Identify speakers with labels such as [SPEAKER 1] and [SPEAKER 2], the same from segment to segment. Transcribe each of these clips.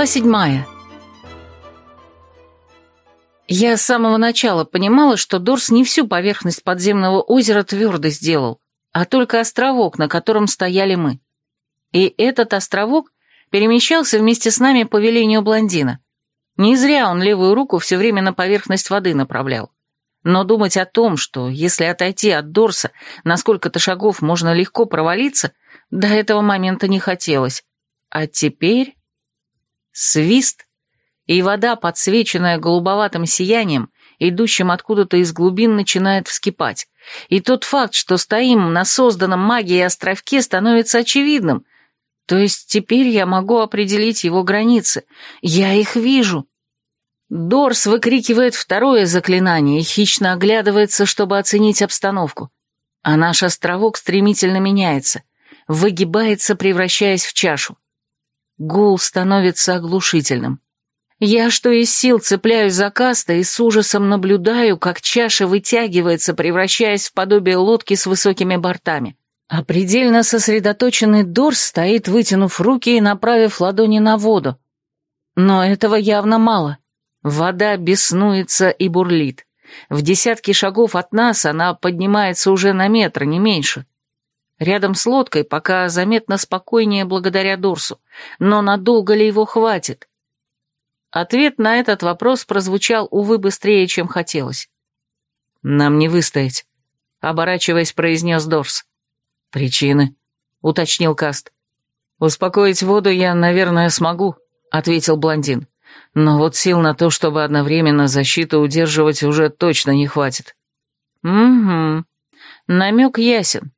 [SPEAKER 1] Глава седьмая. Я с самого начала понимала, что Дорс не всю поверхность подземного озера твердо сделал, а только островок, на котором стояли мы. И этот островок перемещался вместе с нами по велению блондина. Не зря он левую руку все время на поверхность воды направлял. Но думать о том, что если отойти от Дорса на сколько-то шагов можно легко провалиться, до этого момента не хотелось. А теперь... Свист, и вода, подсвеченная голубоватым сиянием, идущим откуда-то из глубин, начинает вскипать. И тот факт, что стоим на созданном магией островке, становится очевидным. То есть теперь я могу определить его границы. Я их вижу. Дорс выкрикивает второе заклинание и хищно оглядывается, чтобы оценить обстановку. А наш островок стремительно меняется, выгибается, превращаясь в чашу. Гул становится оглушительным. Я что из сил цепляюсь за каста и с ужасом наблюдаю, как чаша вытягивается, превращаясь в подобие лодки с высокими бортами. А предельно сосредоточенный Дорс стоит, вытянув руки и направив ладони на воду. Но этого явно мало. Вода беснуется и бурлит. В десятки шагов от нас она поднимается уже на метр, не меньше. Рядом с лодкой пока заметно спокойнее благодаря Дорсу, но надолго ли его хватит? Ответ на этот вопрос прозвучал, увы, быстрее, чем хотелось. «Нам не выстоять», — оборачиваясь, произнес Дорс. «Причины», — уточнил Каст. «Успокоить воду я, наверное, смогу», — ответил блондин. «Но вот сил на то, чтобы одновременно защиту удерживать, уже точно не хватит». «Угу. Намек ясен.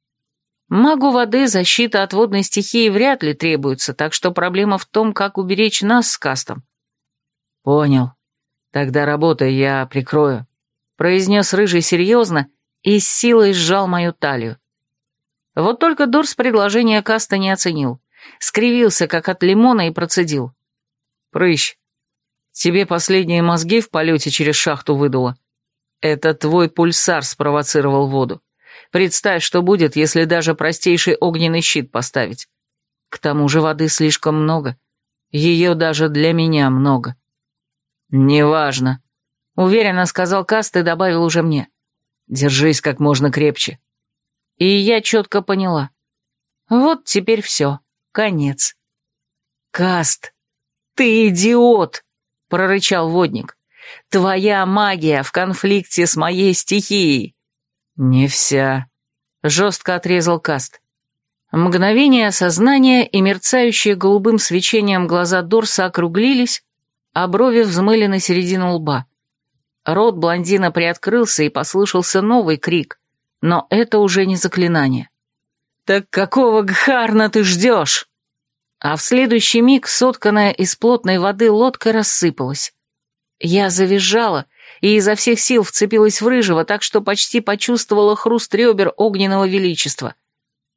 [SPEAKER 1] Магу воды защита от водной стихии вряд ли требуется, так что проблема в том, как уберечь нас с кастом. Понял. Тогда работай, я прикрою. Произнес рыжий серьезно и с силой сжал мою талию. Вот только Дорс предложение каста не оценил. Скривился, как от лимона, и процедил. «Прыщ, тебе последние мозги в полете через шахту выдуло. Это твой пульсар спровоцировал воду. Представь, что будет, если даже простейший огненный щит поставить. К тому же воды слишком много. Ее даже для меня много. Неважно. Уверенно сказал Каст и добавил уже мне. Держись как можно крепче. И я четко поняла. Вот теперь все. Конец. Каст, ты идиот! Прорычал водник. Твоя магия в конфликте с моей стихией. «Не вся», — жестко отрезал Каст. Мгновение осознания и мерцающие голубым свечением глаза Дорса округлились, а брови взмыли на середину лба. Рот блондина приоткрылся и послышался новый крик, но это уже не заклинание. «Так какого гхарна ты ждешь?» А в следующий миг сотканная из плотной воды лодка рассыпалась. Я завизжала, и изо всех сил вцепилась в рыжего, так что почти почувствовала хруст ребер огненного величества.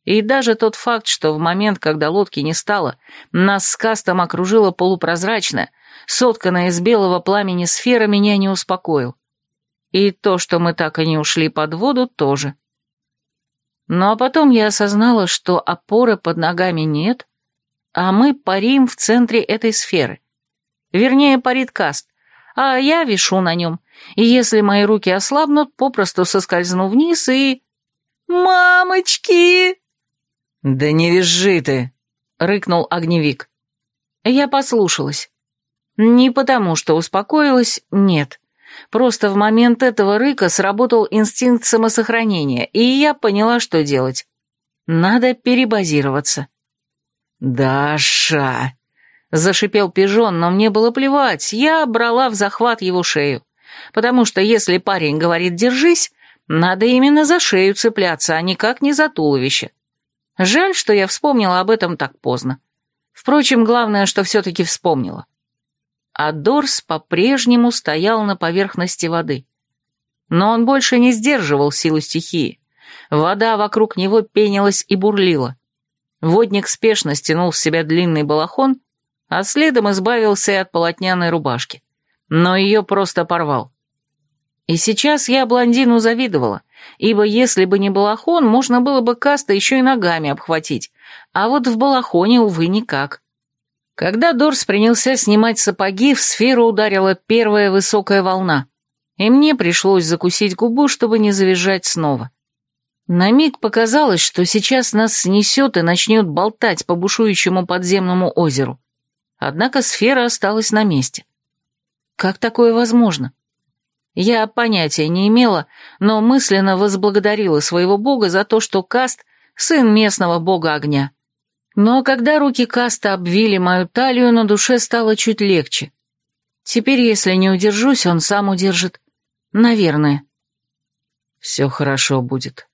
[SPEAKER 1] И даже тот факт, что в момент, когда лодки не стало, нас с кастом окружила полупрозрачная, сотканная из белого пламени сфера, меня не успокоил. И то, что мы так и не ушли под воду, тоже. Ну а потом я осознала, что опоры под ногами нет, а мы парим в центре этой сферы. Вернее, парит каст, а я вишу на нем. И если мои руки ослабнут, попросту соскользну вниз и... «Мамочки!» «Да не визжи ты!» — рыкнул огневик. Я послушалась. Не потому, что успокоилась, нет. Просто в момент этого рыка сработал инстинкт самосохранения, и я поняла, что делать. Надо перебазироваться. «Даша!» Зашипел пижон, но мне было плевать, я брала в захват его шею. Потому что если парень говорит «держись», надо именно за шею цепляться, а никак не за туловище. Жаль, что я вспомнила об этом так поздно. Впрочем, главное, что все-таки вспомнила. А Дорс по-прежнему стоял на поверхности воды. Но он больше не сдерживал силу стихии. Вода вокруг него пенилась и бурлила. Водник спешно стянул с себя длинный балахон а следом избавился и от полотняной рубашки, но ее просто порвал. И сейчас я блондину завидовала, ибо если бы не балахон, можно было бы каста еще и ногами обхватить, а вот в балахоне, увы, никак. Когда Дорс принялся снимать сапоги, в сферу ударила первая высокая волна, и мне пришлось закусить губу, чтобы не завизжать снова. На миг показалось, что сейчас нас снесет и начнет болтать по бушующему подземному озеру. Однако сфера осталась на месте. Как такое возможно? Я понятия не имела, но мысленно возблагодарила своего бога за то, что Каст — сын местного бога огня. Но когда руки Каста обвили мою талию, на душе стало чуть легче. Теперь, если не удержусь, он сам удержит. Наверное.
[SPEAKER 2] «Все хорошо будет.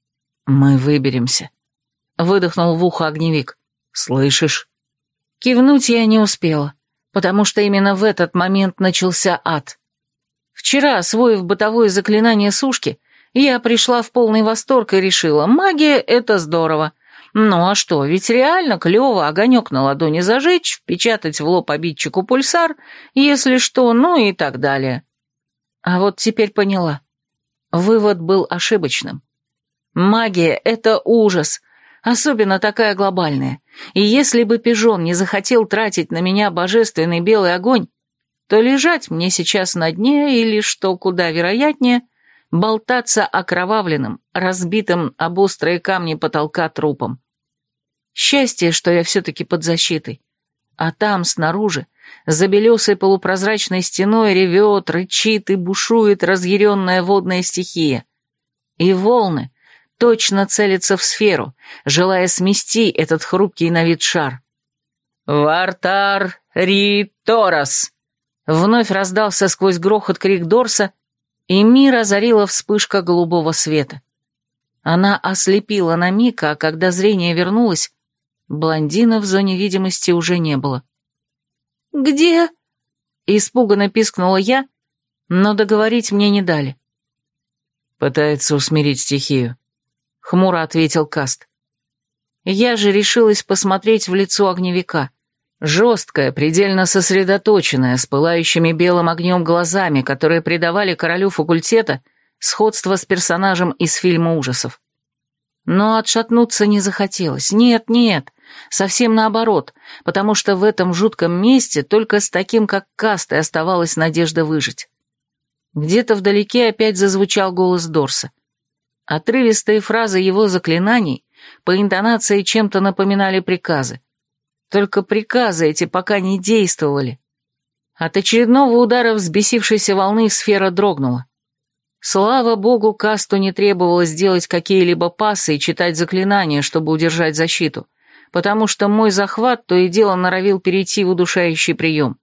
[SPEAKER 2] Мы выберемся», — выдохнул в ухо огневик. «Слышишь?»
[SPEAKER 1] Кивнуть я не успела, потому что именно в этот момент начался ад. Вчера, освоив бытовое заклинание сушки, я пришла в полный восторг и решила, магия — это здорово. Ну а что, ведь реально клево огонек на ладони зажечь, впечатать в лоб обидчику пульсар, если что, ну и так далее. А вот теперь поняла. Вывод был ошибочным. Магия — это ужас, особенно такая глобальная. И если бы пижон не захотел тратить на меня божественный белый огонь, то лежать мне сейчас на дне или, что куда вероятнее, болтаться окровавленным, разбитым об острые камни потолка трупом. Счастье, что я все-таки под защитой. А там, снаружи, за белесой полупрозрачной стеной ревет, рычит и бушует разъяренная водная стихия. И волны, точно целится в сферу, желая смести этот хрупкий на вид шар. «Вартар Риторас! Вновь раздался сквозь грохот крик Дорса, и мир озарила вспышка голубого света. Она ослепила на миг, а когда зрение вернулось, блондина в зоне видимости уже не было. «Где?» — испуганно пискнула я, но договорить мне не дали.
[SPEAKER 2] Пытается усмирить стихию. — хмуро ответил Каст.
[SPEAKER 1] «Я же решилась посмотреть в лицо огневика. Жесткое, предельно сосредоточенное, с пылающими белым огнем глазами, которые придавали королю факультета сходство с персонажем из фильма ужасов. Но отшатнуться не захотелось. Нет, нет, совсем наоборот, потому что в этом жутком месте только с таким, как Каст, и оставалась надежда выжить. Где-то вдалеке опять зазвучал голос Дорса. Отрывистые фразы его заклинаний по интонации чем-то напоминали приказы. Только приказы эти пока не действовали. От очередного удара взбесившейся волны сфера дрогнула. Слава богу, Касту не требовалось делать какие-либо пасы и читать заклинания, чтобы удержать защиту, потому что мой захват то и дело норовил перейти в удушающий прием.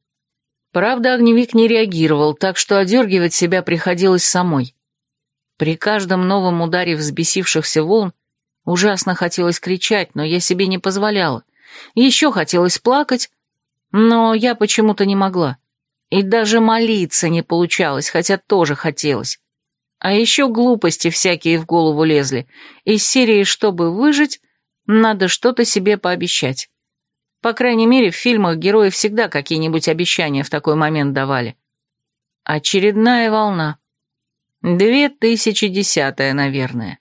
[SPEAKER 1] Правда, огневик не реагировал, так что одергивать себя приходилось самой. При каждом новом ударе взбесившихся волн ужасно хотелось кричать, но я себе не позволяла. Еще хотелось плакать, но я почему-то не могла. И даже молиться не получалось, хотя тоже хотелось. А еще глупости всякие в голову лезли. Из серии «Чтобы выжить», надо что-то себе пообещать. По крайней мере, в фильмах герои всегда какие-нибудь обещания в такой момент давали. Очередная волна. Две тысячи десятая, наверное.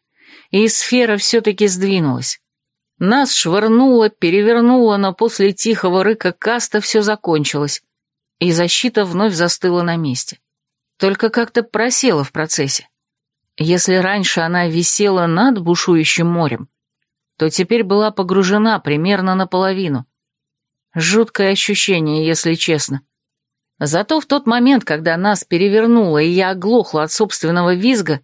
[SPEAKER 1] И сфера все-таки сдвинулась. Нас швырнуло, перевернуло, но после тихого рыка каста все закончилось, и защита вновь застыла на месте. Только как-то просела в процессе. Если раньше она висела над бушующим морем, то теперь была погружена примерно наполовину. Жуткое ощущение, если честно. Зато в тот момент, когда нас перевернуло и я оглохла от собственного визга,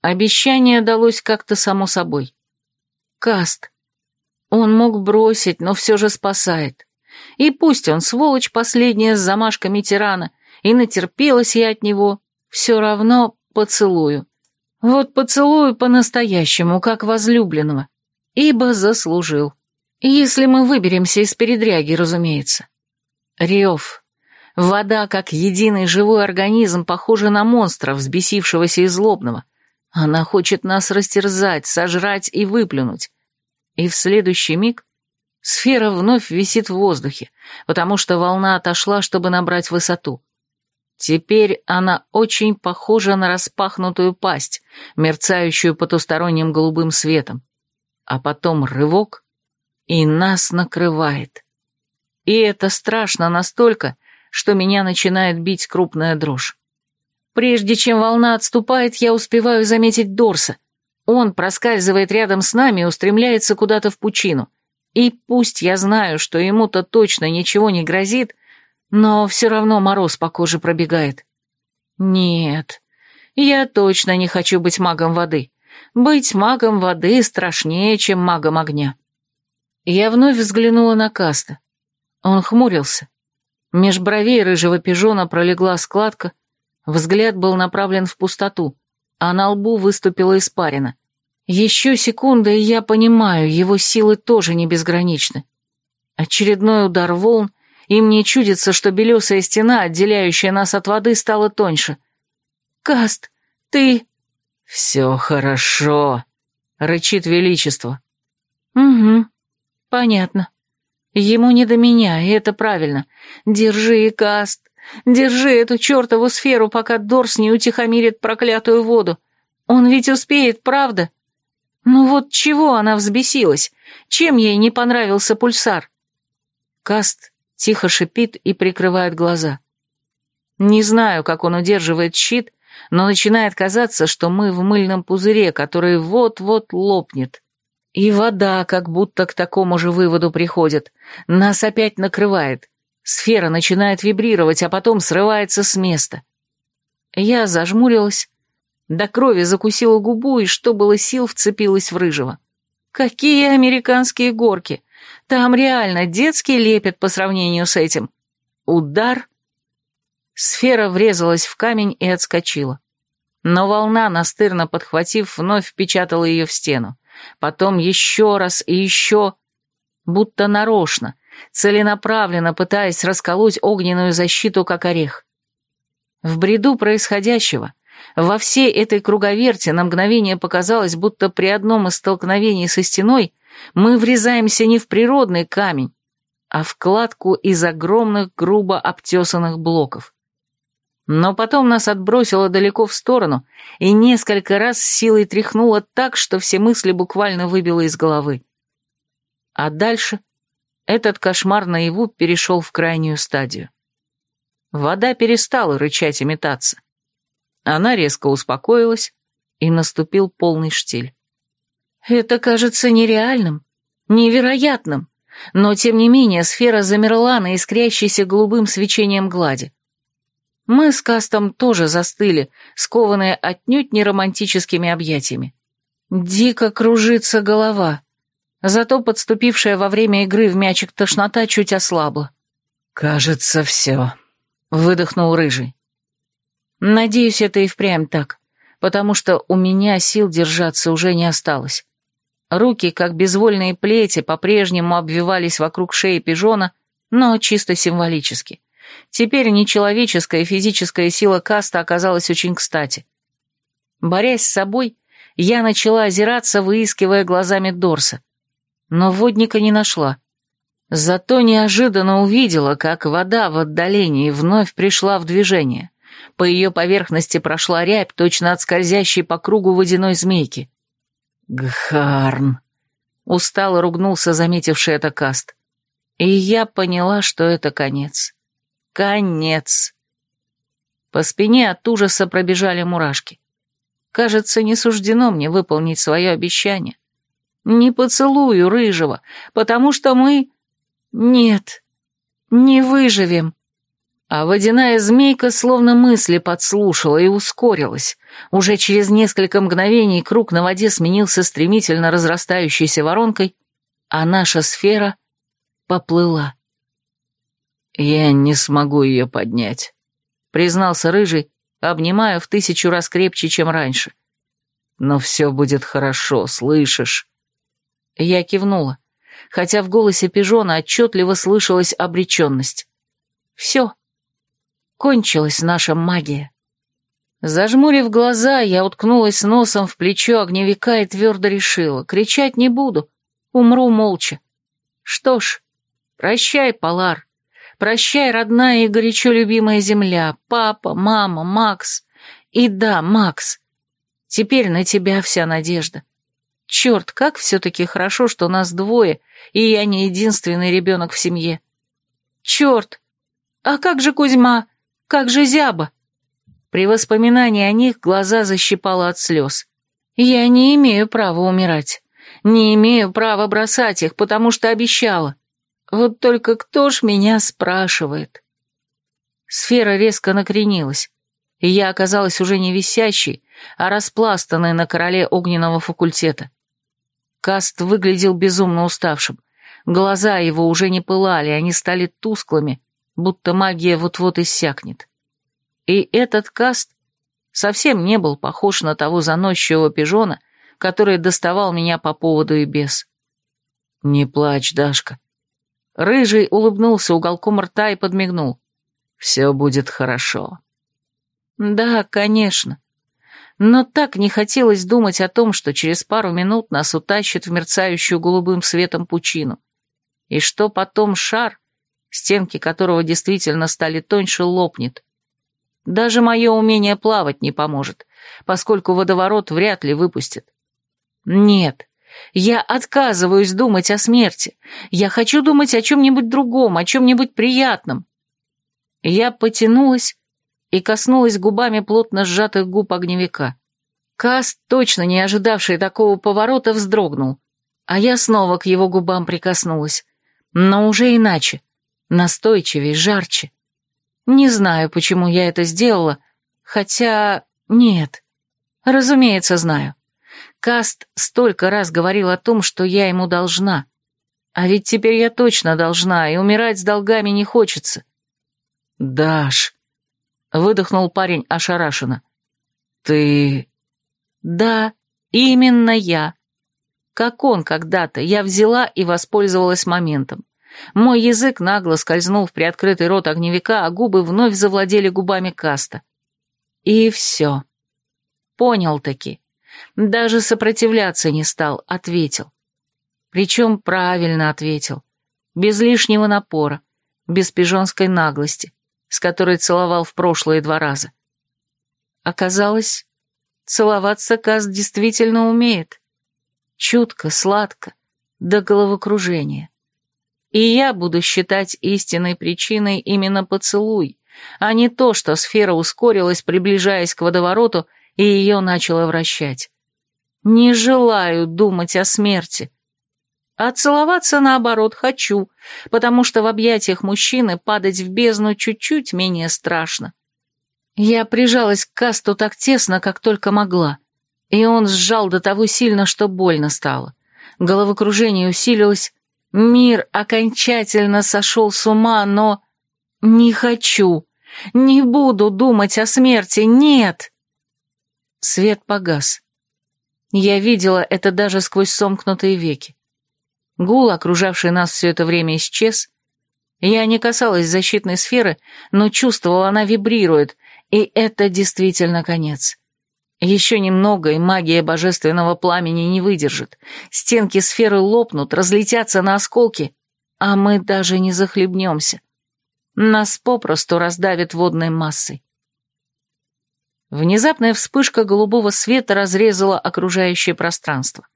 [SPEAKER 1] обещание далось как-то само собой. Каст. Он мог бросить, но все же спасает. И пусть он сволочь последняя с замашками тирана, и натерпелась я от него, все равно поцелую. Вот поцелую по-настоящему, как возлюбленного. Ибо заслужил. Если мы выберемся из передряги, разумеется. Рев. Вода, как единый живой организм, похожа на монстра, взбесившегося и злобного. Она хочет нас растерзать, сожрать и выплюнуть. И в следующий миг сфера вновь висит в воздухе, потому что волна отошла, чтобы набрать высоту. Теперь она очень похожа на распахнутую пасть, мерцающую потусторонним голубым светом. А потом рывок, и нас накрывает. И это страшно настолько, что меня начинает бить крупная дрожь. Прежде чем волна отступает, я успеваю заметить Дорса. Он проскальзывает рядом с нами и устремляется куда-то в пучину. И пусть я знаю, что ему-то точно ничего не грозит, но все равно мороз по коже пробегает. Нет, я точно не хочу быть магом воды. Быть магом воды страшнее, чем магом огня. Я вновь взглянула на Каста. Он хмурился. Меж бровей рыжего пижона пролегла складка, взгляд был направлен в пустоту, а на лбу выступила испарина. Еще секунда, и я понимаю, его силы тоже не безграничны. Очередной удар волн, и мне чудится, что белесая стена, отделяющая нас от воды, стала тоньше. «Каст, ты...» «Все хорошо», — рычит Величество. «Угу, понятно». Ему не до меня, и это правильно. Держи, Каст, держи эту чертову сферу, пока Дорс не утихомирит проклятую воду. Он ведь успеет, правда? Ну вот чего она взбесилась? Чем ей не понравился пульсар? Каст тихо шипит и прикрывает глаза. Не знаю, как он удерживает щит, но начинает казаться, что мы в мыльном пузыре, который вот-вот лопнет. И вода как будто к такому же выводу приходит. Нас опять накрывает. Сфера начинает вибрировать, а потом срывается с места. Я зажмурилась, до крови закусила губу и, что было сил, вцепилась в рыжего. Какие американские горки! Там реально детский лепят по сравнению с этим. Удар. Сфера врезалась в камень и отскочила. Но волна, настырно подхватив, вновь впечатала ее в стену потом еще раз и еще, будто нарочно, целенаправленно пытаясь расколоть огненную защиту, как орех. В бреду происходящего, во всей этой круговерте на мгновение показалось, будто при одном из столкновений со стеной мы врезаемся не в природный камень, а в кладку из огромных грубо обтесанных блоков. Но потом нас отбросило далеко в сторону и несколько раз силой тряхнуло так, что все мысли буквально выбило из головы. А дальше этот кошмар наяву перешел в крайнюю стадию. Вода перестала рычать и метаться. Она резко успокоилась, и наступил полный штиль. «Это кажется нереальным, невероятным», но, тем не менее, сфера замерла на искрящейся голубым свечением глади. Мы с Кастом тоже застыли, скованные отнюдь не романтическими объятиями. Дико кружится голова, зато подступившая во время игры в мячик тошнота чуть ослабла. «Кажется, все», — выдохнул Рыжий. «Надеюсь, это и впрямь так, потому что у меня сил держаться уже не осталось». Руки, как безвольные плети, по-прежнему обвивались вокруг шеи пижона, но чисто символически. Теперь нечеловеческая физическая сила каста оказалась очень кстати. Борясь с собой, я начала озираться, выискивая глазами Дорса. Но водника не нашла. Зато неожиданно увидела, как вода в отдалении вновь пришла в движение. По ее поверхности прошла рябь, точно от скользящей по кругу водяной змейки. «Гхарн!» — устало ругнулся заметивший это каст. И я поняла, что это конец. Конец. По спине от ужаса пробежали мурашки. Кажется, не суждено мне выполнить свое обещание. Не поцелую рыжего, потому что мы... Нет, не выживем. А водяная змейка словно мысли подслушала и ускорилась. Уже через несколько мгновений круг на воде сменился стремительно разрастающейся воронкой, а наша сфера поплыла. «Я не смогу ее поднять», — признался Рыжий, обнимая в тысячу раз крепче, чем раньше. «Но все будет хорошо, слышишь?» Я кивнула, хотя в голосе пижона отчетливо слышалась обреченность. «Все. Кончилась наша магия». Зажмурив глаза, я уткнулась носом в плечо огневика и твердо решила. Кричать не буду, умру молча. Что ж, прощай, Полар. Прощай, родная и горячо любимая земля, папа, мама, Макс. И да, Макс, теперь на тебя вся надежда. Черт, как все-таки хорошо, что нас двое, и я не единственный ребенок в семье. Черт, а как же Кузьма? Как же Зяба? При воспоминании о них глаза защипало от слез. Я не имею права умирать. Не имею права бросать их, потому что обещала. Вот только кто ж меня спрашивает? Сфера резко накренилась, и я оказалась уже не висящей, а распластанной на короле огненного факультета. Каст выглядел безумно уставшим. Глаза его уже не пылали, они стали тусклыми, будто магия вот-вот иссякнет. И этот каст совсем не был похож на того заносчивого пижона, который доставал меня по поводу и без. «Не плачь, Дашка. Рыжий улыбнулся уголком рта и подмигнул. «Все будет хорошо». «Да, конечно. Но так не хотелось думать о том, что через пару минут нас утащат в мерцающую голубым светом пучину. И что потом шар, стенки которого действительно стали тоньше, лопнет. Даже мое умение плавать не поможет, поскольку водоворот вряд ли выпустит. Нет, я отказываюсь думать о смерти. Я хочу думать о чем-нибудь другом, о чем-нибудь приятном. Я потянулась и коснулась губами плотно сжатых губ огневика. Каст, точно не ожидавший такого поворота, вздрогнул. А я снова к его губам прикоснулась. Но уже иначе. Настойчивее, жарче. Не знаю, почему я это сделала, хотя... нет. Разумеется, знаю. Каст столько раз говорил о том, что я ему должна. А ведь теперь я точно должна, и умирать с долгами не хочется. «Даш», — выдохнул парень ошарашенно, — «ты...» «Да, именно я. Как он когда-то, я взяла и воспользовалась моментом. Мой язык нагло скользнул в приоткрытый рот огневика, а губы вновь завладели губами Каста. И все. Понял-таки. Даже сопротивляться не стал, ответил. Причем правильно ответил. Без лишнего напора, без пижонской наглости, с которой целовал в прошлые два раза. Оказалось, целоваться Каз действительно умеет. Чутко, сладко, до головокружения. И я буду считать истинной причиной именно поцелуй, а не то, что сфера ускорилась, приближаясь к водовороту, и ее начало вращать. Не желаю думать о смерти. А целоваться, наоборот, хочу, потому что в объятиях мужчины падать в бездну чуть-чуть менее страшно. Я прижалась к касту так тесно, как только могла, и он сжал до того сильно, что больно стало. Головокружение усилилось, мир окончательно сошел с ума, но... Не хочу, не буду думать о смерти, нет! Свет погас. Я видела это даже сквозь сомкнутые веки. Гул, окружавший нас все это время, исчез. Я не касалась защитной сферы, но чувствовала, она вибрирует, и это действительно конец. Еще немного, и магия божественного пламени не выдержит. Стенки сферы лопнут, разлетятся на осколки, а мы даже не захлебнемся. Нас попросту раздавит водной массой. Внезапная вспышка голубого света разрезала окружающее пространство.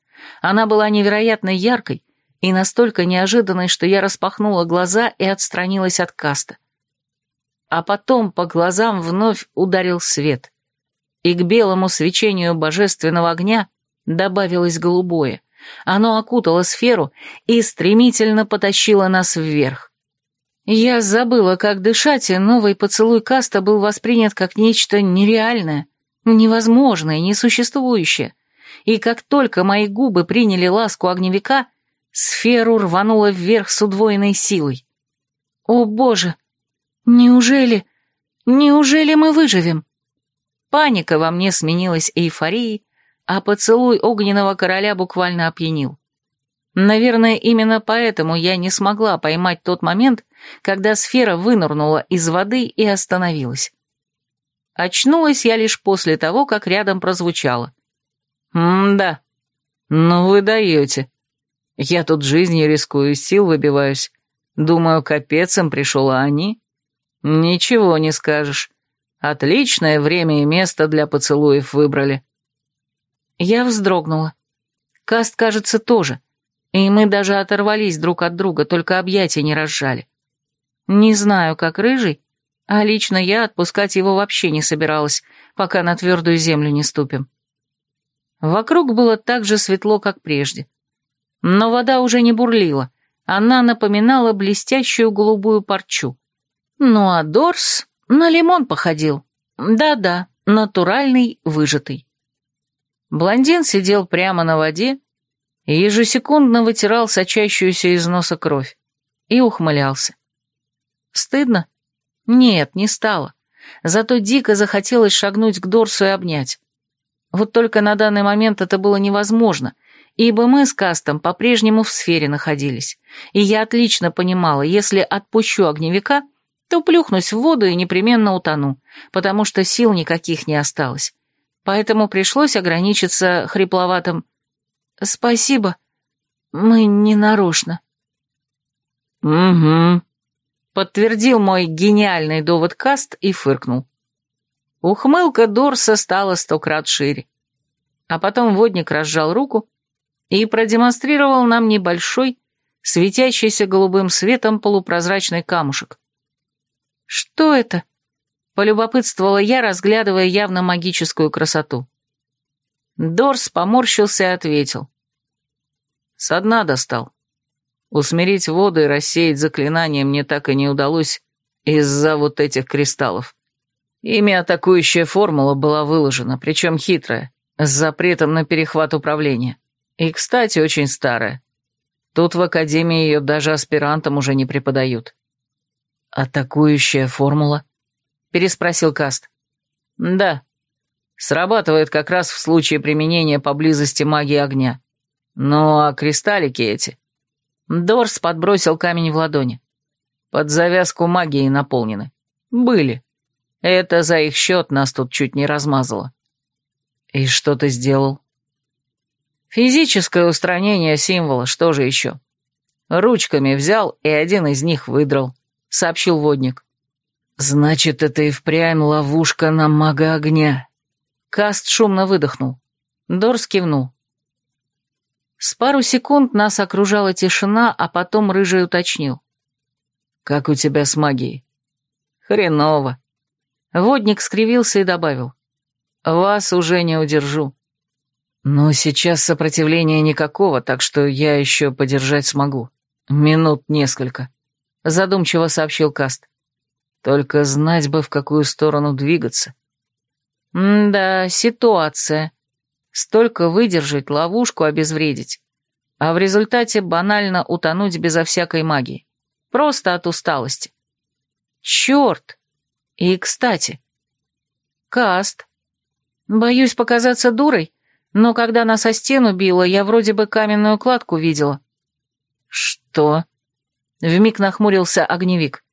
[SPEAKER 1] Она была невероятно яркой и настолько неожиданной, что я распахнула глаза и отстранилась от каста. А потом по глазам вновь ударил свет, и к белому свечению божественного огня добавилось голубое. Оно окутало сферу и стремительно потащило нас вверх. Я забыла, как дышать, и новый поцелуй Каста был воспринят как нечто нереальное, невозможное, несуществующее. И как только мои губы приняли ласку огневика, сферу рвануло вверх с удвоенной силой. «О, Боже! Неужели... Неужели мы выживем?» Паника во мне сменилась эйфорией, а поцелуй огненного короля буквально опьянил. Наверное, именно поэтому я не смогла поймать тот момент, когда сфера вынырнула из воды и остановилась. Очнулась я лишь после того, как рядом прозвучало. «М-да, ну вы даете. Я тут жизни рискую, сил выбиваюсь. Думаю, капец им пришел, а они? Ничего не скажешь. Отличное время и место для поцелуев выбрали». Я вздрогнула. Каст, кажется, тоже — и мы даже оторвались друг от друга, только объятия не разжали. Не знаю, как рыжий, а лично я отпускать его вообще не собиралась, пока на твердую землю не ступим. Вокруг было так же светло, как прежде. Но вода уже не бурлила, она напоминала блестящую голубую парчу. Ну а Дорс на лимон походил. Да-да, натуральный, выжатый. Блондин сидел прямо на воде, и ежесекундно вытирал сочащуюся из носа кровь. И ухмылялся. Стыдно? Нет, не стало. Зато дико захотелось шагнуть к Дорсу и обнять. Вот только на данный момент это было невозможно, ибо мы с Кастом по-прежнему в сфере находились, и я отлично понимала, если отпущу огневика, то плюхнусь в воду и непременно утону, потому что сил никаких не осталось. Поэтому пришлось ограничиться хрипловатым «Спасибо. Мы не нарочно».
[SPEAKER 2] «Угу», —
[SPEAKER 1] подтвердил мой гениальный довод Каст и фыркнул. Ухмылка Дорса стала сто крат шире. А потом водник разжал руку и продемонстрировал нам небольшой, светящийся голубым светом полупрозрачный камушек. «Что это?» — полюбопытствовала я, разглядывая явно магическую красоту. Дорс поморщился и ответил. «Со дна достал. Усмирить воду и рассеять заклинание мне так и не удалось из-за вот этих кристаллов. Ими атакующая формула была выложена, причем хитрая, с запретом на перехват управления. И, кстати, очень старая. Тут в Академии ее даже аспирантам уже не преподают». «Атакующая формула?» — переспросил Каст. «Да», Срабатывает как раз в случае применения поблизости магии огня. Ну а кристаллики эти... Дорс подбросил камень в ладони. Под завязку магии наполнены. Были. Это за их счет нас тут чуть не размазало. И что ты сделал? Физическое устранение символа, что же еще? Ручками взял и один из них выдрал, сообщил водник. Значит, это и впрямь ловушка на мага огня, Каст шумно выдохнул. Дорс кивнул. С пару секунд нас окружала тишина, а потом Рыжий уточнил. «Как у тебя с магией?» «Хреново». Водник скривился и добавил. «Вас уже не удержу». «Но сейчас сопротивления никакого, так что я еще подержать смогу. Минут несколько», — задумчиво сообщил Каст. «Только знать бы, в какую сторону двигаться». М-да, ситуация. Столько выдержать, ловушку обезвредить. А в результате банально утонуть безо всякой магии. Просто от усталости. Черт! И, кстати, каст. Боюсь показаться дурой, но когда нас о стену било, я вроде бы каменную кладку видела. Что? Вмиг нахмурился огневик.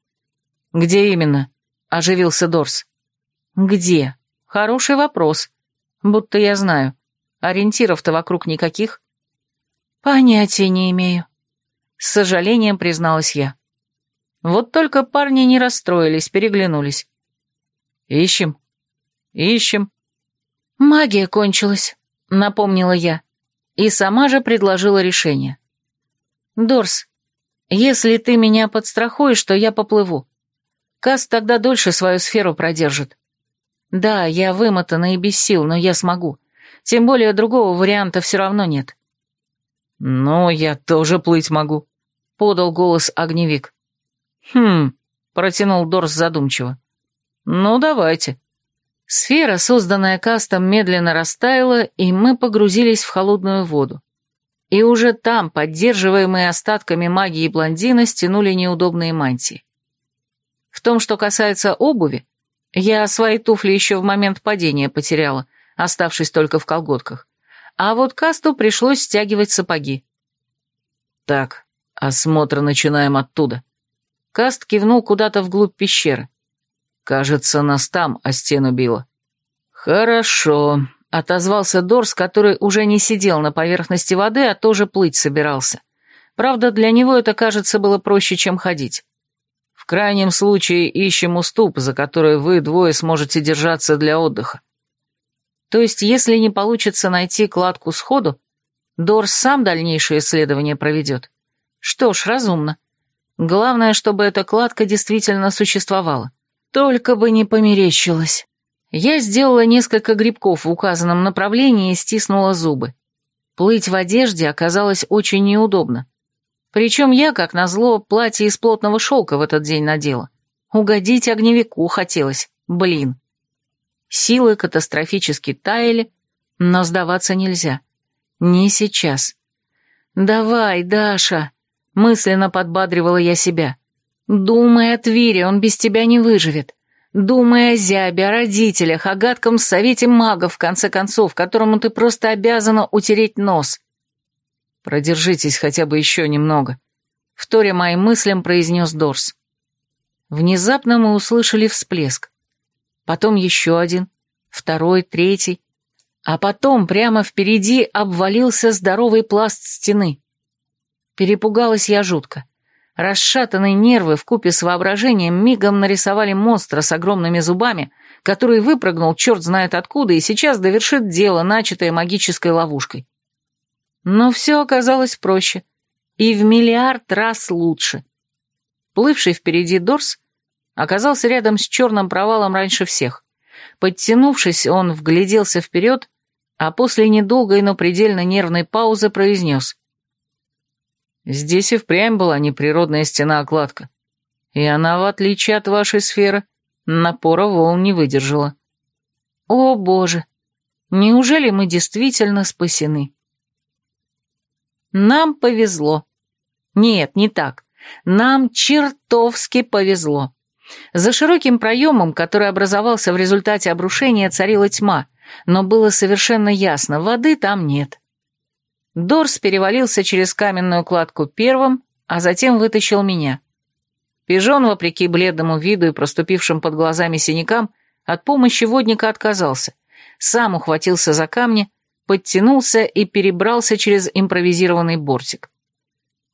[SPEAKER 1] Где именно? Оживился Дорс. Где? Хороший вопрос. Будто я знаю. Ориентиров-то вокруг никаких. Понятия не имею. С сожалением призналась я. Вот только парни не расстроились, переглянулись. Ищем. Ищем. Магия кончилась, напомнила я. И сама же предложила решение. Дорс, если ты меня подстрахуешь, то я поплыву. Кас тогда дольше свою сферу продержит. Да, я вымотана и без сил, но я смогу. Тем более другого варианта все равно нет. Но я тоже плыть могу, подал голос огневик. Хм, протянул Дорс задумчиво. Ну, давайте. Сфера, созданная кастом, медленно растаяла, и мы погрузились в холодную воду. И уже там, поддерживаемые остатками магии блондина, стянули неудобные мантии. В том, что касается обуви, я свои туфли еще в момент падения потеряла, оставшись только в колготках. А вот касту пришлось стягивать сапоги. Так, осмотр начинаем оттуда. Каст кивнул куда-то вглубь пещеры. Кажется, нас там о стену било. Хорошо, отозвался Дорс, который уже не сидел на поверхности воды, а тоже плыть собирался. Правда, для него это, кажется, было проще, чем ходить. В крайнем случае ищем уступ, за который вы двое сможете держаться для отдыха. То есть, если не получится найти кладку сходу, Дорс сам дальнейшее исследование проведет. Что ж, разумно. Главное, чтобы эта кладка действительно существовала. Только бы не померещилась. Я сделала несколько грибков в указанном направлении и стиснула зубы. Плыть в одежде оказалось очень неудобно. Причем я, как назло, платье из плотного шелка в этот день надела. Угодить огневику хотелось, блин. Силы катастрофически таяли, но сдаваться нельзя. Не сейчас. «Давай, Даша!» — мысленно подбадривала я себя. «Думай о Твире, он без тебя не выживет. Думай о зябе, о родителях, о гадком совете магов, в конце концов, которому ты просто обязана утереть нос.
[SPEAKER 2] «Продержитесь хотя бы еще немного», — вторя моим мыслям произнес Дорс.
[SPEAKER 1] Внезапно мы услышали всплеск. Потом еще один, второй, третий. А потом прямо впереди обвалился здоровый пласт стены. Перепугалась я жутко. Расшатанные нервы в купе с воображением мигом нарисовали монстра с огромными зубами, который выпрыгнул черт знает откуда и сейчас довершит дело, начатое магической ловушкой. Но все оказалось проще и в миллиард раз лучше. Плывший впереди Дорс оказался рядом с черным провалом раньше всех. Подтянувшись, он вгляделся вперед, а после недолгой, но предельно нервной паузы произнес. «Здесь и впрямь была неприродная стена-окладка, и она, в отличие от вашей сферы, напора волн не выдержала». «О, Боже! Неужели мы действительно спасены?» Нам повезло. Нет, не так. Нам чертовски повезло. За широким проемом, который образовался в результате обрушения, царила тьма, но было совершенно ясно, воды там нет. Дорс перевалился через каменную кладку первым, а затем вытащил меня. Пижон, вопреки бледному виду и проступившим под глазами синякам, от помощи водника отказался, сам ухватился за камни, подтянулся и перебрался через импровизированный бортик.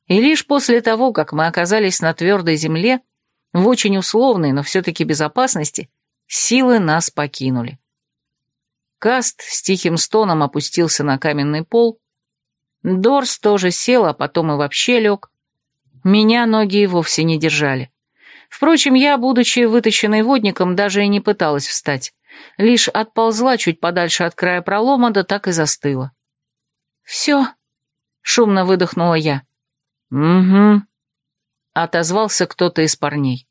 [SPEAKER 1] И лишь после того, как мы оказались на твердой земле, в очень условной, но все-таки безопасности, силы нас покинули. Каст с тихим стоном опустился на каменный пол. Дорс тоже сел, а потом и вообще лег. Меня ноги и вовсе не держали. Впрочем, я, будучи вытащенной водником, даже и не пыталась встать лишь отползла чуть подальше от края пролома, да так и застыла. «Все», — шумно выдохнула я.
[SPEAKER 2] «Угу», —
[SPEAKER 1] отозвался кто-то из парней.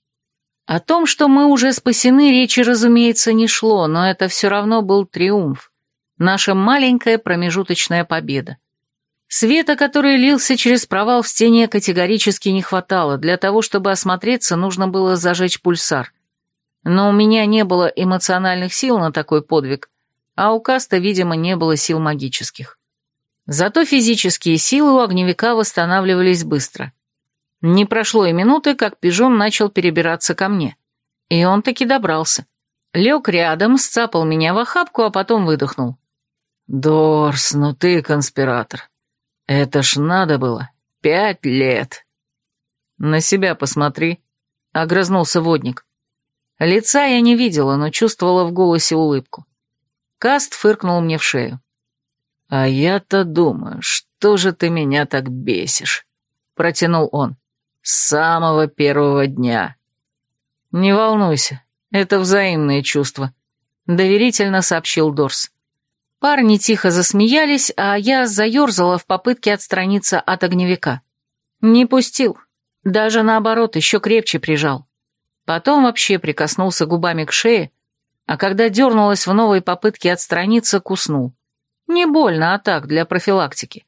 [SPEAKER 1] О том, что мы уже спасены, речи, разумеется, не шло, но это все равно был триумф. Наша маленькая промежуточная победа. Света, который лился через провал в стене, категорически не хватало. Для того, чтобы осмотреться, нужно было зажечь пульсар. Но у меня не было эмоциональных сил на такой подвиг, а у Каста, видимо, не было сил магических. Зато физические силы у огневика восстанавливались быстро. Не прошло и минуты, как пижон начал перебираться ко мне. И он таки добрался. Лег рядом, сцапал меня в охапку, а потом выдохнул.
[SPEAKER 2] «Дорс, ну ты конспиратор. Это ж надо было. Пять лет».
[SPEAKER 1] «На себя посмотри», — огрызнулся водник. Лица я не видела, но чувствовала в голосе улыбку. Каст фыркнул мне в шею.
[SPEAKER 2] «А я-то думаю, что же ты меня так бесишь?» — протянул он. «С самого первого дня».
[SPEAKER 1] «Не волнуйся, это взаимное чувство. — доверительно сообщил Дорс. Парни тихо засмеялись, а я заерзала в попытке отстраниться от огневика. Не пустил. Даже наоборот, еще крепче прижал. Потом вообще прикоснулся губами к шее, а когда дернулась в новой попытке отстраниться, куснул. Не больно, а так, для профилактики.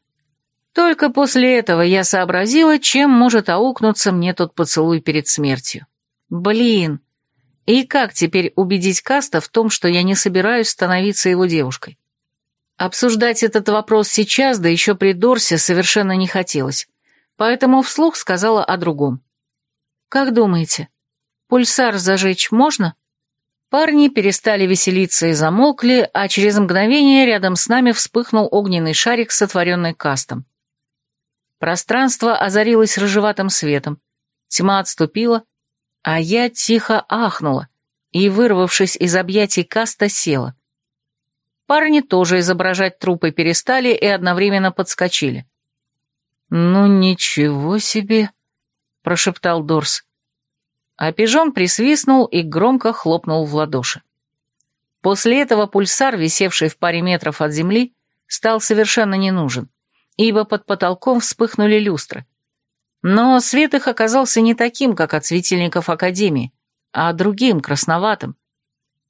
[SPEAKER 1] Только после этого я сообразила, чем может аукнуться мне тот поцелуй перед смертью. Блин, и как теперь убедить Каста в том, что я не собираюсь становиться его девушкой? Обсуждать этот вопрос сейчас, да еще при Дорсе, совершенно не хотелось, поэтому вслух сказала о другом. «Как думаете, Пульсар зажечь можно?» Парни перестали веселиться и замолкли, а через мгновение рядом с нами вспыхнул огненный шарик, сотворенный кастом. Пространство озарилось рыжеватым светом. Тьма отступила, а я тихо ахнула и, вырвавшись из объятий каста, села. Парни тоже изображать трупы перестали и одновременно подскочили.
[SPEAKER 2] «Ну ничего себе!»
[SPEAKER 1] — прошептал Дорс. А пижон присвистнул и громко хлопнул в ладоши. После этого пульсар, висевший в паре метров от земли, стал совершенно не нужен, ибо под потолком вспыхнули люстры. Но свет их оказался не таким, как от светильников Академии, а другим, красноватым.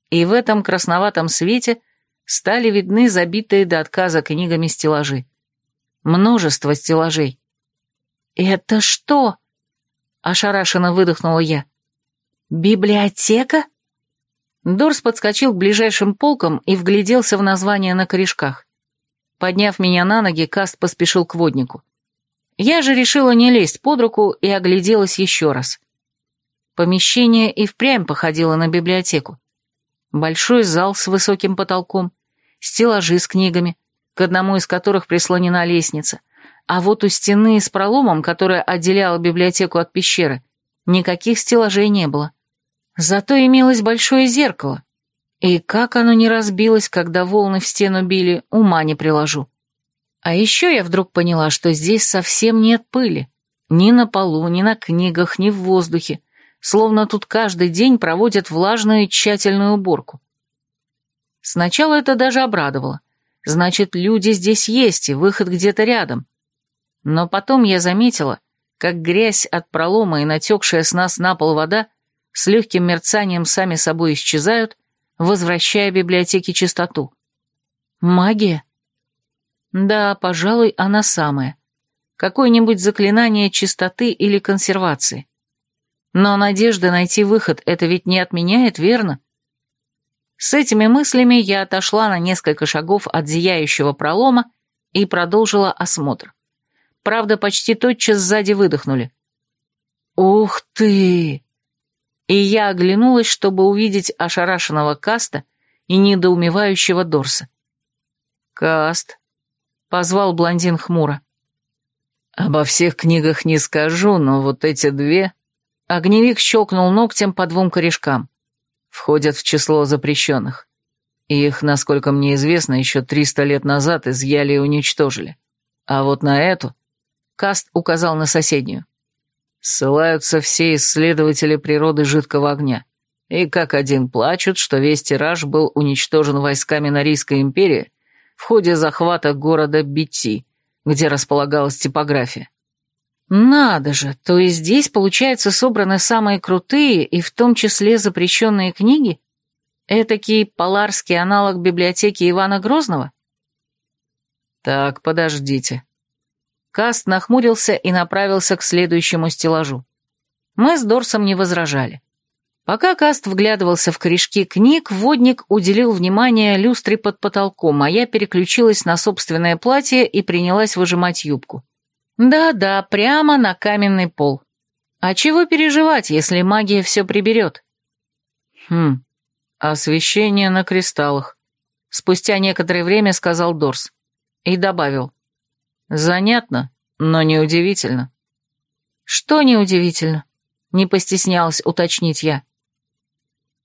[SPEAKER 1] И в этом красноватом свете стали видны забитые до отказа книгами стеллажи. Множество стеллажей. «Это что?» – ошарашенно выдохнула я. «Библиотека?» Дорс подскочил к ближайшим полкам и вгляделся в название на корешках. Подняв меня на ноги, Каст поспешил к воднику. Я же решила не лезть под руку и огляделась еще раз. Помещение и впрямь походило на библиотеку. Большой зал с высоким потолком, стеллажи с книгами, к одному из которых прислонена лестница, а вот у стены с проломом, которая отделяла библиотеку от пещеры, никаких стеллажей не было. — Зато имелось большое зеркало. И как оно не разбилось, когда волны в стену били, ума не приложу. А еще я вдруг поняла, что здесь совсем нет пыли. Ни на полу, ни на книгах, ни в воздухе. Словно тут каждый день проводят влажную тщательную уборку. Сначала это даже обрадовало. Значит, люди здесь есть, и выход где-то рядом. Но потом я заметила, как грязь от пролома и натекшая с нас на пол вода – с легким мерцанием сами собой исчезают, возвращая библиотеке чистоту. Магия? Да, пожалуй, она самая. Какое-нибудь заклинание чистоты или консервации. Но надежда найти выход это ведь не отменяет, верно? С этими мыслями я отошла на несколько шагов от зияющего пролома и продолжила осмотр. Правда, почти тотчас сзади выдохнули. «Ух ты!» и я оглянулась, чтобы увидеть ошарашенного Каста и недоумевающего Дорса. «Каст», — позвал блондин хмуро. «Обо всех книгах не скажу, но вот эти две...» Огневик щелкнул ногтем по двум корешкам. «Входят в число запрещенных. Их, насколько мне известно, еще триста лет назад изъяли и уничтожили. А вот на эту...» Каст указал на соседнюю ссылаются все исследователи природы жидкого огня. И как один плачут, что весь тираж был уничтожен войсками Норийской империи в ходе захвата города Бити, где располагалась типография. Надо же, то есть здесь, получается, собраны самые крутые и в том числе запрещенные книги? Этакий поларский аналог библиотеки Ивана Грозного? Так, подождите. Каст нахмурился и направился к следующему стеллажу. Мы с Дорсом не возражали. Пока Каст вглядывался в корешки книг, водник уделил внимание люстре под потолком, а я переключилась на собственное платье и принялась выжимать юбку. Да-да, прямо на каменный пол. А чего переживать, если магия все приберет? Хм, освещение на кристаллах. Спустя некоторое время сказал Дорс. И добавил. Занятно, но неудивительно. Что неудивительно? Не постеснялась уточнить я.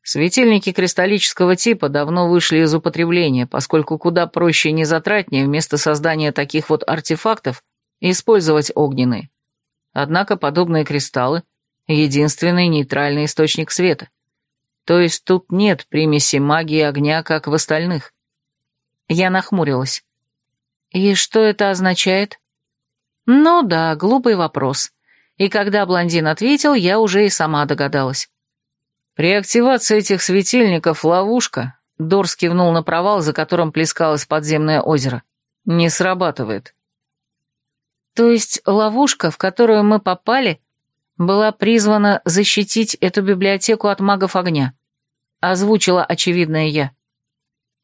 [SPEAKER 1] Светильники кристаллического типа давно вышли из употребления, поскольку куда проще и незатратнее вместо создания таких вот артефактов использовать огненные. Однако подобные кристаллы — единственный нейтральный источник света. То есть тут нет примеси магии огня, как в остальных. Я нахмурилась. «И что это означает?» «Ну да, глупый вопрос». И когда блондин ответил, я уже и сама догадалась. «При активации этих светильников ловушка», — Дорс кивнул на провал, за которым плескалось подземное озеро, — «не срабатывает». «То есть ловушка, в которую мы попали, была призвана защитить эту библиотеку от магов огня?» — озвучила очевидное я.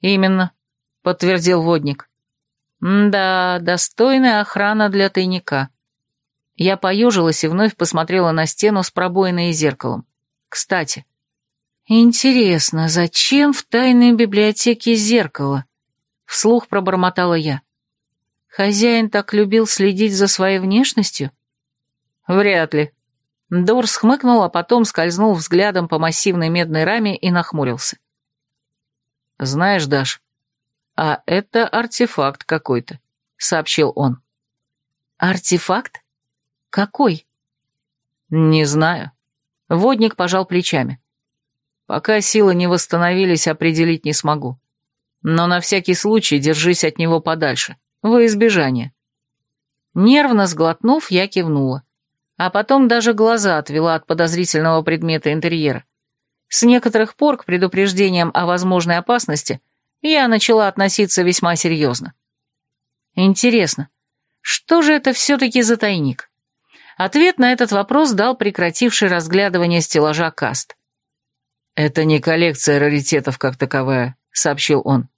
[SPEAKER 1] «Именно», — подтвердил водник. Да, достойная охрана для тайника. Я поежилась и вновь посмотрела на стену с пробоиной и зеркалом. Кстати, интересно, зачем в тайной библиотеке зеркало? Вслух пробормотала я. Хозяин так любил следить за своей внешностью? Вряд ли. Дорс хмыкнул, а потом скользнул взглядом по массивной медной раме и нахмурился. «Знаешь, Даш, «А это артефакт какой-то», — сообщил он. «Артефакт? Какой?»
[SPEAKER 2] «Не знаю». Водник пожал плечами. «Пока силы не восстановились, определить не смогу. Но на всякий случай держись от него подальше, во избежание». Нервно сглотнув, я кивнула. А потом даже глаза отвела от подозрительного предмета интерьера. С некоторых пор к предупреждениям о возможной опасности – я начала относиться весьма серьезно. Интересно, что же это все-таки за тайник? Ответ на этот вопрос дал прекративший разглядывание стеллажа Каст. «Это не коллекция раритетов как таковая», — сообщил он.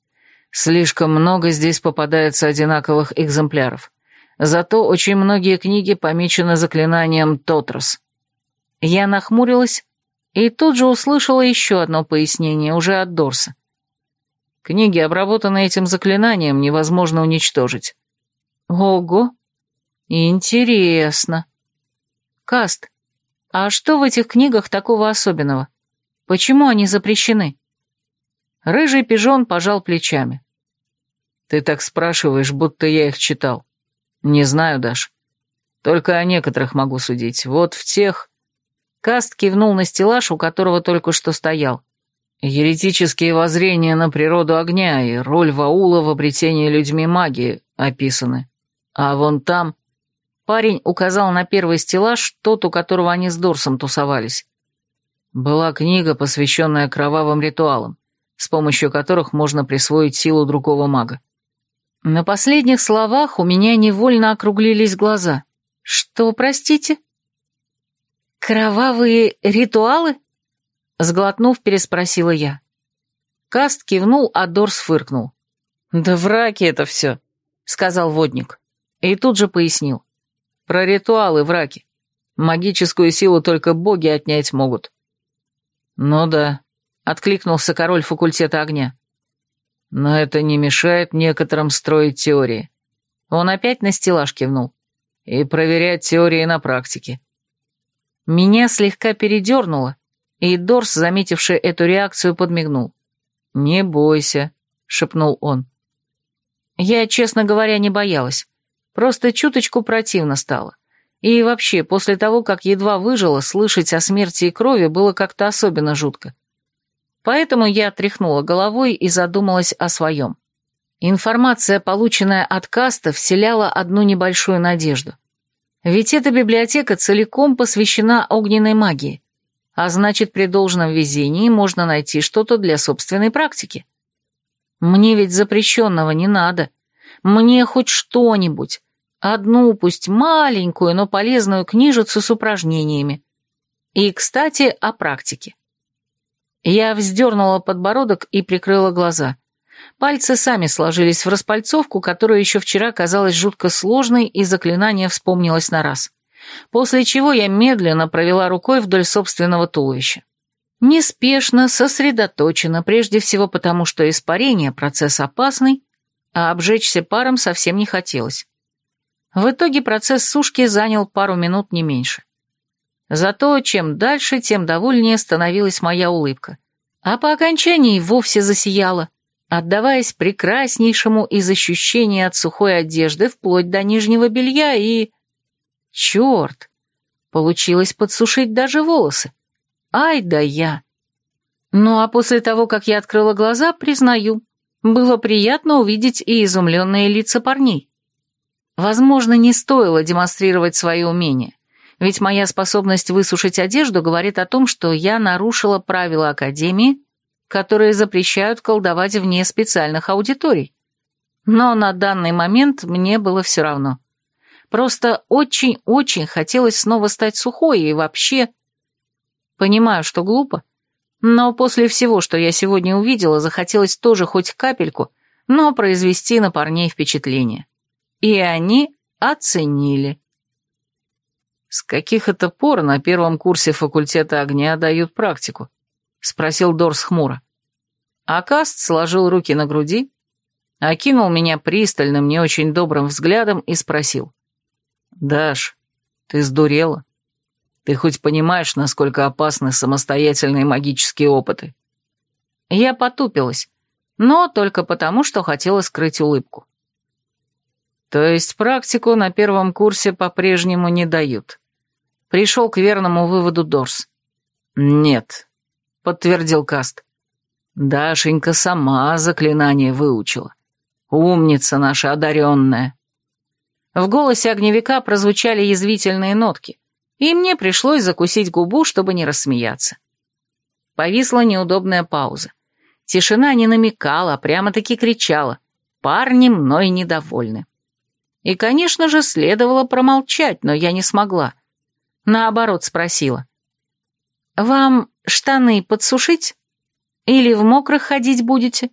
[SPEAKER 2] «Слишком много здесь попадается одинаковых экземпляров. Зато очень многие книги помечены заклинанием «Тотрос». Я нахмурилась и тут же услышала еще одно пояснение, уже от Дорса. Книги, обработанные этим заклинанием, невозможно уничтожить. Ого! Интересно. Каст, а что в этих книгах такого особенного? Почему они запрещены? Рыжий пижон пожал плечами. Ты так спрашиваешь, будто я их читал. Не знаю, Даш. Только о некоторых могу судить. Вот в тех... Каст кивнул на стеллаж, у которого только что стоял. Еретические воззрения на природу огня и роль Ваула в обретении людьми магии описаны. А вон там... Парень указал на первый стеллаж, тот, у которого они с Дорсом тусовались. Была книга, посвященная кровавым ритуалам, с помощью которых можно присвоить силу другого мага. На последних словах у меня невольно округлились глаза. «Что, простите?» «Кровавые ритуалы?» Сглотнув, переспросила я. Каст кивнул, а Дорс фыркнул. «Да враки это все», — сказал водник. И тут же пояснил. «Про ритуалы враки. Магическую силу только боги отнять могут». «Ну да», — откликнулся король факультета огня. «Но это не мешает некоторым строить теории». Он опять на стеллаж кивнул. «И проверять теории на практике». Меня слегка передернуло, — и Дорс, заметивший эту реакцию, подмигнул. «Не бойся», — шепнул он. Я, честно говоря, не боялась. Просто чуточку противно стало. И вообще, после того, как едва выжила, слышать о смерти и крови было как-то особенно жутко. Поэтому я тряхнула головой и задумалась о своем. Информация, полученная от Каста, вселяла одну небольшую надежду. Ведь эта библиотека целиком посвящена огненной магии а значит, при должном везении можно найти что-то для собственной практики. Мне ведь запрещенного не надо. Мне хоть что-нибудь. Одну, пусть маленькую, но полезную книжицу с упражнениями. И, кстати, о практике. Я вздернула подбородок и прикрыла глаза. Пальцы сами сложились в распальцовку, которая еще вчера казалась жутко сложной, и заклинание вспомнилось на раз после чего я медленно провела рукой вдоль собственного туловища. Неспешно, сосредоточенно, прежде всего потому, что испарение – процесс опасный, а обжечься паром совсем не хотелось. В итоге процесс сушки занял пару минут не меньше. Зато чем дальше, тем довольнее становилась моя улыбка. А по окончании вовсе засияла, отдаваясь прекраснейшему из ощущений от сухой одежды вплоть до нижнего белья и... Черт! Получилось подсушить даже волосы. Ай да я! Ну а после того, как я открыла глаза, признаю, было приятно увидеть и изумленные лица парней. Возможно, не стоило демонстрировать свои умения, ведь моя способность высушить одежду говорит о том, что я нарушила правила Академии, которые запрещают колдовать вне специальных аудиторий. Но на данный момент мне было все равно. Просто очень-очень хотелось снова стать сухой и вообще... Понимаю, что глупо, но после всего, что я сегодня увидела, захотелось тоже хоть капельку, но произвести на парней впечатление. И они оценили. «С каких это пор на первом курсе факультета огня дают практику?» — спросил Дорс хмуро. Акаст сложил руки на груди, окинул меня пристальным, не очень добрым взглядом и спросил. «Даш, ты сдурела? Ты хоть понимаешь, насколько опасны самостоятельные магические опыты?» Я потупилась, но только потому, что хотела скрыть улыбку. «То есть практику на первом курсе по-прежнему не дают?»
[SPEAKER 1] Пришел к верному выводу Дорс.
[SPEAKER 2] «Нет», — подтвердил Каст. «Дашенька сама заклинание выучила. Умница наша одаренная».
[SPEAKER 1] В голосе огневика прозвучали язвительные нотки, и мне пришлось закусить губу, чтобы не рассмеяться. Повисла неудобная пауза. Тишина не намекала, а прямо-таки кричала. «Парни мной недовольны». И, конечно же, следовало промолчать, но я не смогла. Наоборот, спросила. «Вам штаны подсушить? Или в мокрых ходить будете?»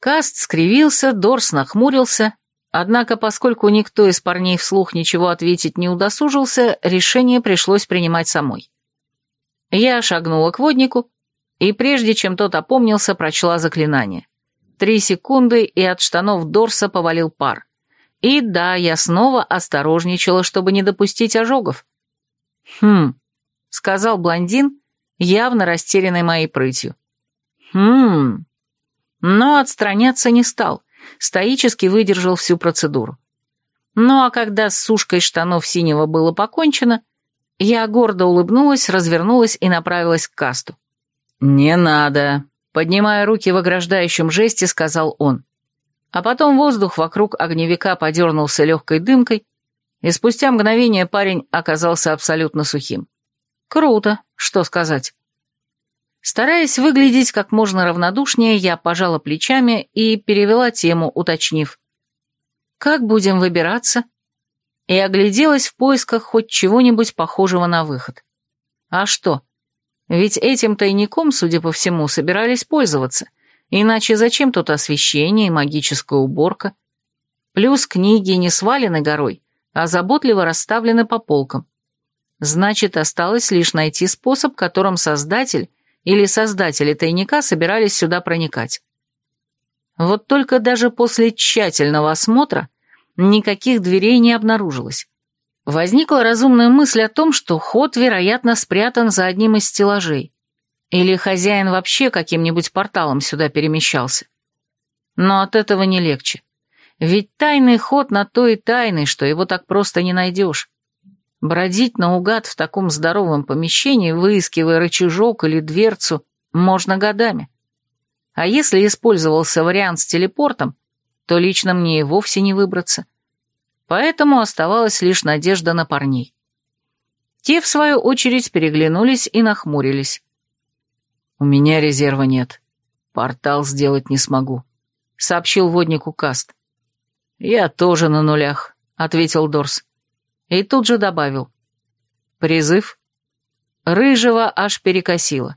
[SPEAKER 1] Каст скривился, Дорс нахмурился, Однако, поскольку никто из парней вслух ничего ответить не удосужился, решение пришлось принимать самой. Я шагнула к воднику, и прежде чем тот опомнился, прочла заклинание. Три секунды, и от штанов Дорса повалил пар. И да, я снова осторожничала, чтобы не допустить ожогов. «Хм», — сказал блондин, явно растерянный моей прытью. «Хм». Но отстраняться не стал — стоически выдержал всю процедуру. Ну а когда с сушкой штанов синего было покончено, я гордо улыбнулась, развернулась и направилась к касту. «Не надо», — поднимая руки в ограждающем жесте, сказал он. А потом воздух вокруг огневика подернулся легкой дымкой, и спустя мгновение парень оказался абсолютно сухим. «Круто, что сказать». Стараясь выглядеть как можно равнодушнее, я пожала плечами и перевела тему, уточнив. «Как будем выбираться?» И огляделась в поисках хоть чего-нибудь похожего на выход. «А что? Ведь этим тайником, судя по всему, собирались пользоваться. Иначе зачем тут освещение и магическая уборка? Плюс книги не свалены горой, а заботливо расставлены по полкам. Значит, осталось лишь найти способ, которым создатель или создатели тайника собирались сюда проникать. Вот только даже после тщательного осмотра никаких дверей не обнаружилось. Возникла разумная мысль о том, что ход, вероятно, спрятан за одним из стеллажей. Или хозяин вообще каким-нибудь порталом сюда перемещался. Но от этого не легче. Ведь тайный ход на то и тайный, что его так просто не найдешь. Бродить наугад в таком здоровом помещении, выискивая рычажок или дверцу, можно годами. А если использовался вариант с телепортом, то лично мне и вовсе не выбраться. Поэтому оставалась лишь надежда на парней. Те, в свою очередь, переглянулись и нахмурились. «У меня резерва нет. Портал сделать не смогу», — сообщил воднику Каст. «Я тоже на нулях», — ответил Дорс. И тут же добавил. Призыв. Рыжего аж перекосило.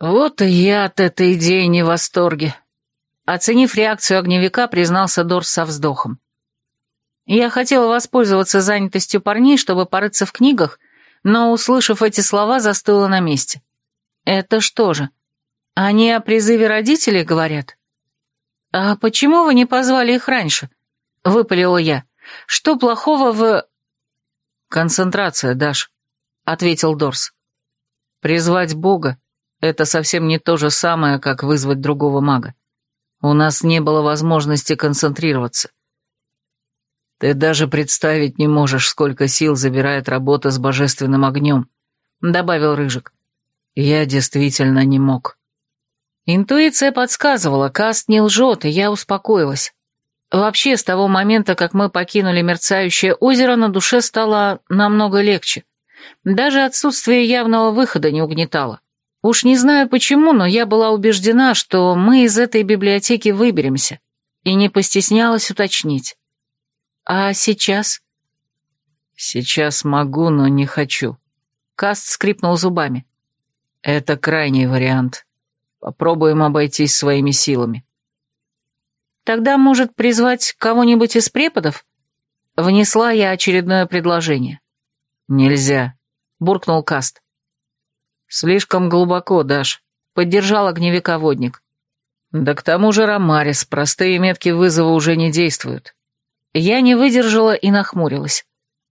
[SPEAKER 1] «Вот и я от этой идеи не в восторге», — оценив реакцию огневика, признался Дорс со вздохом. «Я хотела воспользоваться занятостью парней, чтобы порыться в книгах, но, услышав эти слова, застыла на месте. Это что же? Они о призыве родителей говорят?» «А почему вы не позвали их раньше?» — выпалила я. «Что плохого в...» «Концентрация, Даш», — ответил Дорс. «Призвать Бога — это совсем не то же самое, как вызвать другого мага. У нас не было возможности концентрироваться». «Ты даже представить не можешь, сколько сил забирает работа с божественным огнем», — добавил Рыжик. «Я действительно не мог». Интуиция подсказывала, Каст не лжет, и я успокоилась. Вообще, с того момента, как мы покинули мерцающее озеро, на душе стало намного легче. Даже отсутствие явного выхода не угнетало. Уж не знаю почему, но я была убеждена, что мы из этой библиотеки выберемся, и не постеснялась уточнить. А сейчас? Сейчас могу, но не хочу. Каст скрипнул зубами. Это крайний вариант. Попробуем обойтись своими силами. Тогда, может, призвать кого-нибудь из преподов? Внесла я очередное предложение. Нельзя, буркнул Каст. Слишком глубоко, Даш, поддержал огневиководник. Да к тому же Ромарис, простые метки вызова уже не действуют. Я не выдержала и нахмурилась.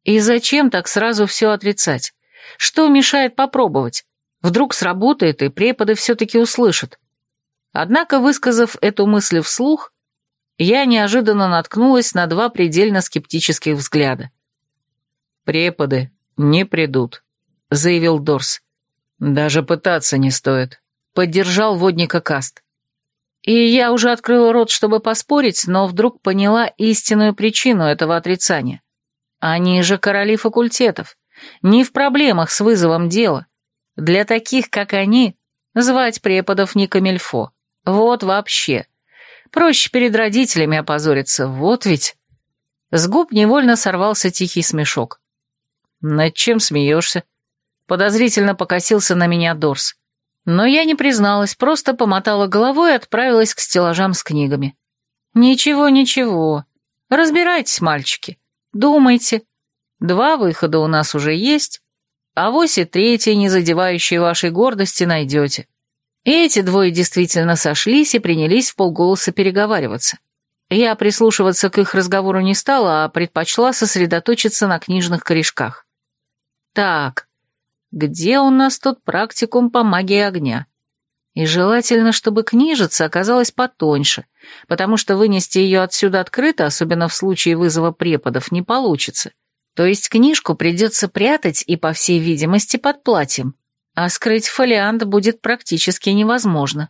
[SPEAKER 1] И зачем так сразу все отрицать? Что мешает попробовать? Вдруг сработает, и преподы все-таки услышат. Однако, высказав эту мысль вслух, я неожиданно наткнулась на два предельно скептических взгляда. «Преподы
[SPEAKER 2] не придут», — заявил Дорс. «Даже пытаться не стоит», — поддержал водника Каст. И я уже открыла рот, чтобы поспорить, но вдруг поняла истинную причину этого отрицания. Они же короли факультетов. Не в проблемах с вызовом дела. Для таких, как они, звать преподов не камильфо. Вот вообще. Проще перед родителями опозориться, вот ведь. С губ невольно сорвался тихий смешок. «Над чем смеешься?» Подозрительно покосился на меня Дорс. Но я не призналась, просто помотала головой и отправилась к стеллажам с книгами. «Ничего, ничего. Разбирайтесь, мальчики. Думайте. Два выхода у нас уже есть, а вось и третий, не задевающий вашей гордости, найдете. Эти двое действительно сошлись и принялись в полголоса переговариваться. Я прислушиваться к их разговору не стала, а предпочла сосредоточиться на книжных корешках. Так, где у нас тут практикум по магии огня? И желательно, чтобы книжица оказалась потоньше, потому что вынести ее отсюда открыто, особенно в случае вызова преподов, не получится. То есть книжку придется прятать и, по всей видимости, под платьем а скрыть фолиант будет практически невозможно.